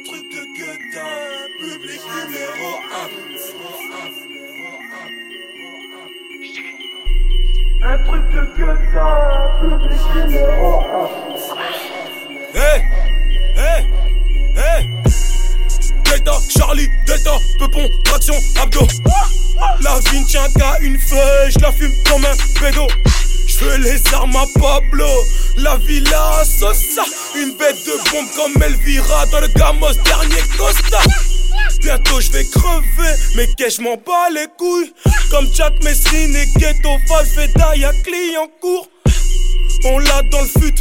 Un truc de gueudin, public numéro 1. Un truc de gueudin, public numéro 1. Hey, hey, hey. Delta, Charlie, Delta, Peupon, traction, abdos. La vie ne tient qu'à une feuille, je la fume comme un pédo. Veux les armes à Pablo, la villa Sosa. Une bête de bombe comme Elvira dans le Gamos, dernier Costa. Bientôt je vais crever, mais qu'est-ce je m'en bats les couilles? Comme Jack Messrine et Ghetto Valveda, y'a client court. On l'a dans le fut,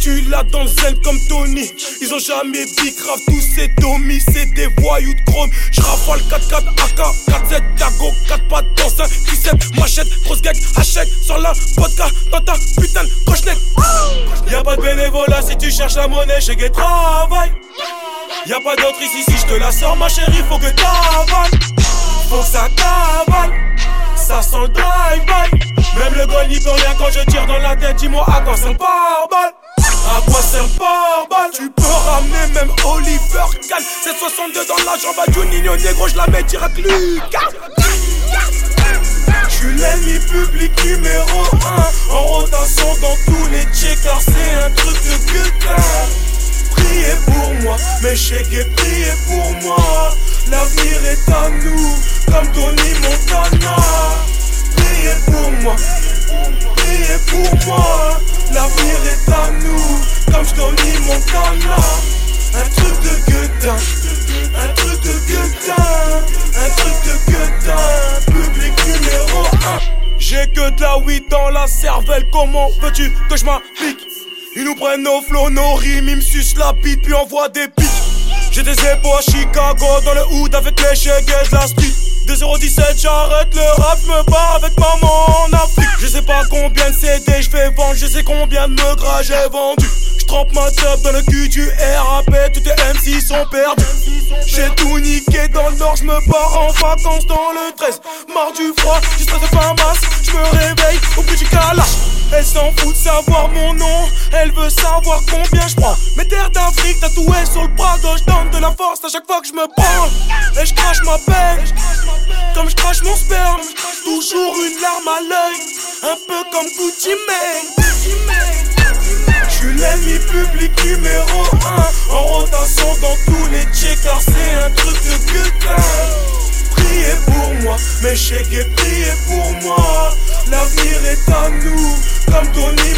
tu l'as dans le zen comme Tony. Ils ont jamais grave tous ces domis, c'est des voyous de chrome. J'rafale 4-4 AK, 4-7 Dago, 4 pattes dans un 17 machette, grosse gag, hachette, sans la vodka dans ta putain de. Y'a pas de bénévolat si tu cherches la monnaie chez Gay Travail. Y'a pas d'autre ici si je te la sors, ma chérie, faut que t'avales. Faut que ça cavale, ça sent le drive-by. Même le goal n'y rien. Quand je tire dans la tête. Dis-moi à quoi sert pare-balle à quoi sert pare-balle Tu peux ramener même Oliver Kahn. C'est 62 dans la jambe à Juninho Negro. Je la mets direct Lucas. Je suis l'ennemi public numéro 1 En rotation dans tous les checkers C'est un truc de putain Priez pour moi, mes et priez pour moi Un truc de gueudin, un truc de gueudin, un truc de gueudin. Public numéro 1. J'ai que de la weed dans la cervelle, comment veux-tu que je m'applique Ils nous prennent nos flots, nos rimes, ils me sucent la bite, puis envoient des pics. J'ai des épaules à Chicago, dans le hood avec les de la speed. 2,17 j'arrête le rap, me bats avec maman Je pas combien de CD je vais vendre, je sais combien de me gras j'ai vendu. J'trempe ma top dans le cul du RAP, tous tes MC sont perdus. J'ai tout niqué dans le nord, j'me pars en vacances dans le 13. Marre du froid, du stress de fin masse, j'me réveille au bout du calage. Elle s'en fout de savoir mon nom, elle veut savoir combien je prends. Mes terres d'Afrique tatouées sur le bras gauche, donne de la force à chaque fois que je me branle. Et je crache ma peine, comme je crache mon sperme. Toujours une larme à l'œil, un peu comme Gucci Mane. Je suis l'ennemi public numéro 1 En rotation dans tous les checkers C'est un truc de putain. Priez pour moi, mes chèques et priez pour moi. L'avenir est à nous, comme Tony